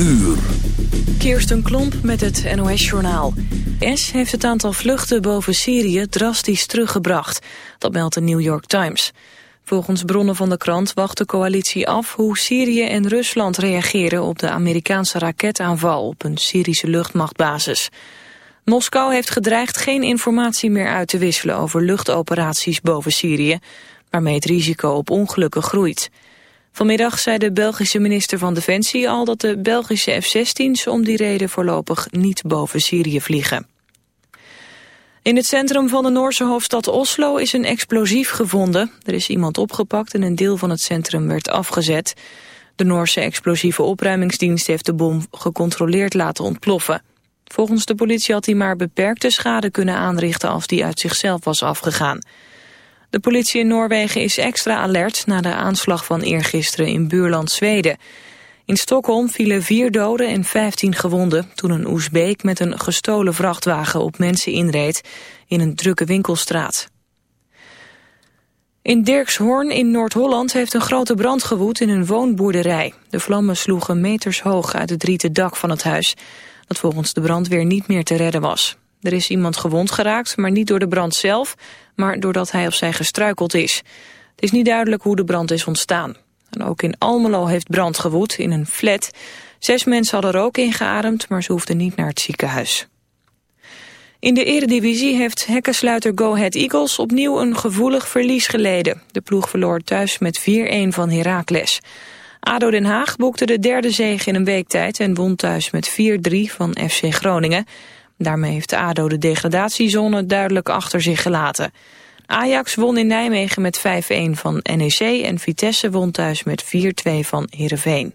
uur. Kirsten Klomp met het NOS-journaal. S heeft het aantal vluchten boven Syrië drastisch teruggebracht. Dat meldt de New York Times. Volgens bronnen van de krant wacht de coalitie af hoe Syrië en Rusland reageren op de Amerikaanse raketaanval op een Syrische luchtmachtbasis. Moskou heeft gedreigd geen informatie meer uit te wisselen over luchtoperaties boven Syrië, waarmee het risico op ongelukken groeit. Vanmiddag zei de Belgische minister van Defensie al dat de Belgische F-16's om die reden voorlopig niet boven Syrië vliegen. In het centrum van de Noorse hoofdstad Oslo is een explosief gevonden. Er is iemand opgepakt en een deel van het centrum werd afgezet. De Noorse explosieve opruimingsdienst heeft de bom gecontroleerd laten ontploffen. Volgens de politie had hij maar beperkte schade kunnen aanrichten als die uit zichzelf was afgegaan. De politie in Noorwegen is extra alert na de aanslag van eergisteren in buurland Zweden. In Stockholm vielen vier doden en vijftien gewonden toen een Oezbeek met een gestolen vrachtwagen op mensen inreed in een drukke winkelstraat. In Dirkshoorn in Noord-Holland heeft een grote brand gewoed in een woonboerderij. De vlammen sloegen meters hoog uit het rieten dak van het huis, dat volgens de brandweer niet meer te redden was. Er is iemand gewond geraakt, maar niet door de brand zelf, maar doordat hij of zij gestruikeld is. Het is niet duidelijk hoe de brand is ontstaan. Ook in Almelo heeft brand gewoed in een flat. Zes mensen hadden rook ingeademd, maar ze hoefden niet naar het ziekenhuis. In de eredivisie heeft hekkensluiter Go Ahead Eagles opnieuw een gevoelig verlies geleden. De ploeg verloor thuis met 4-1 van Heracles. ADO Den Haag boekte de derde zege in een week tijd en won thuis met 4-3 van FC Groningen. Daarmee heeft de ADO de degradatiezone duidelijk achter zich gelaten. Ajax won in Nijmegen met 5-1 van NEC en Vitesse won thuis met 4-2 van Heerenveen.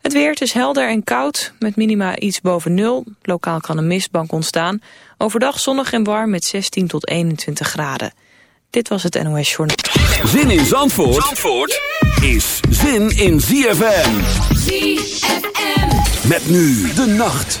Het weer is helder en koud, met minima iets boven nul. Lokaal kan een mistbank ontstaan. Overdag zonnig en warm met 16 tot 21 graden. Dit was het NOS Journal. Zin in Zandvoort, Zandvoort is zin in ZFM. ZFM. Met nu de nacht.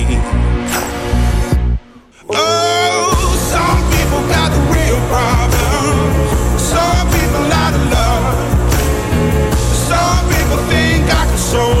so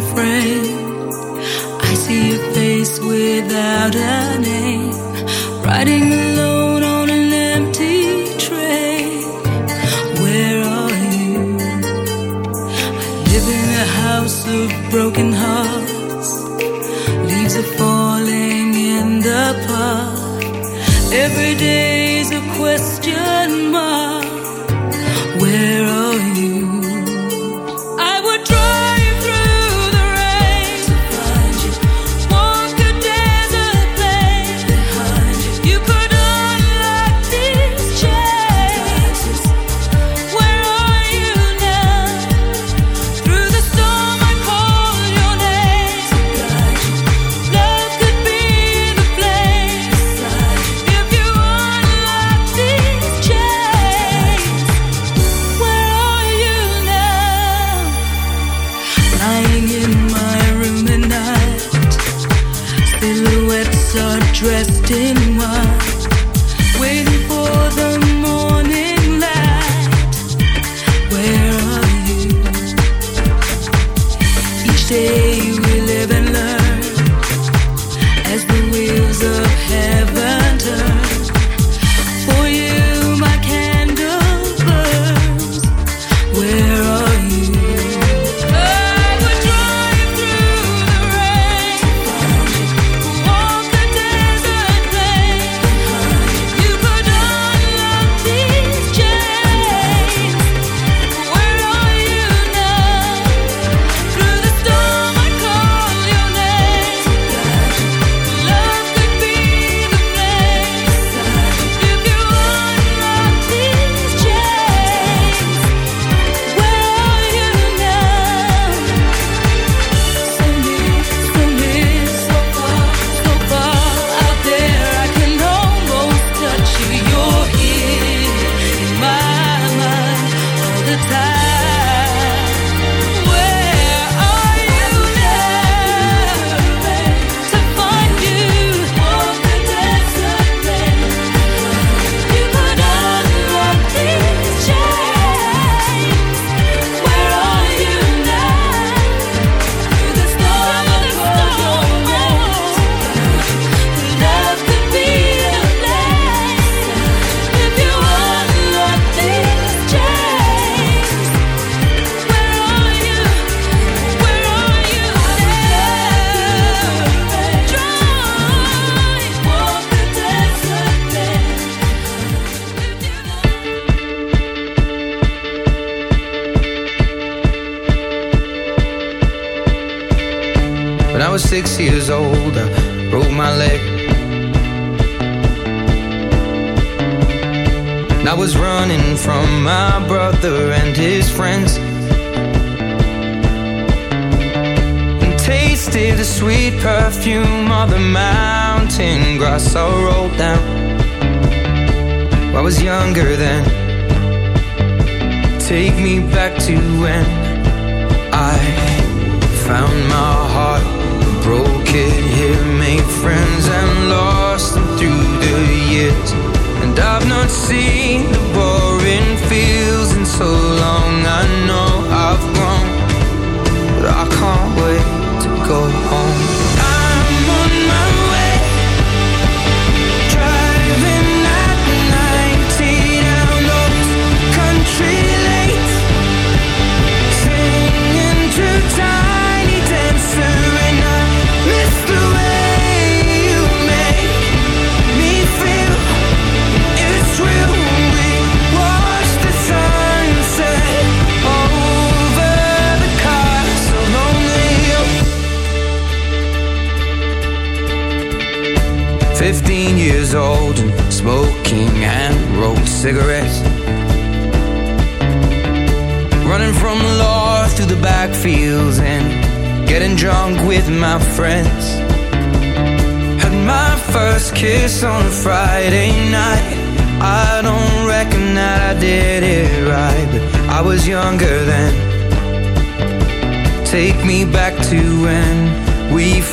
a. I see a face without a name, writing.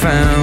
found.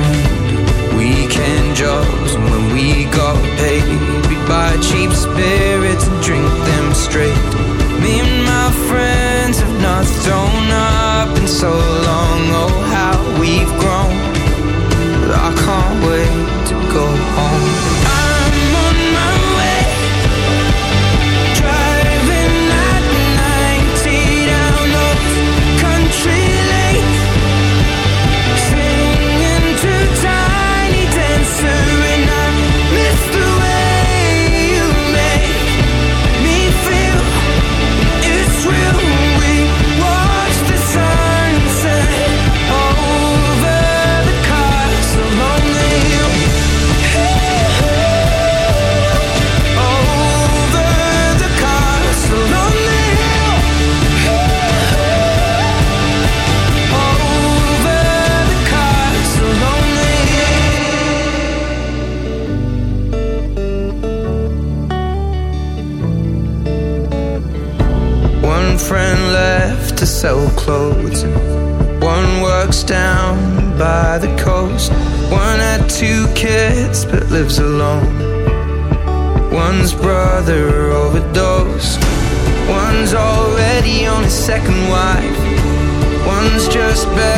best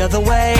other way.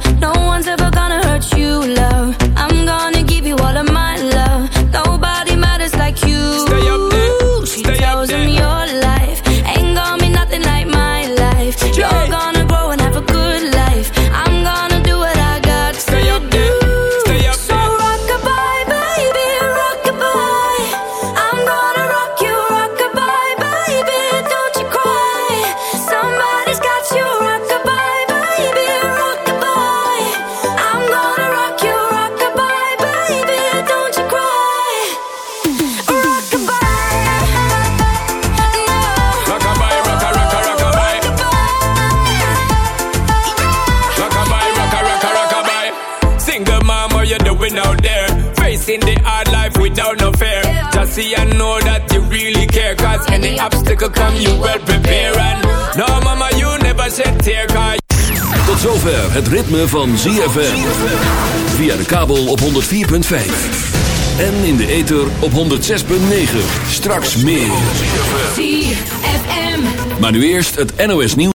any obstacle come you well prepare and No mama you never said Tot zover het ritme van ZFM Via de kabel op 104.5 en in de ether op 106.9. Straks meer. Maar nu eerst het NOS nieuws.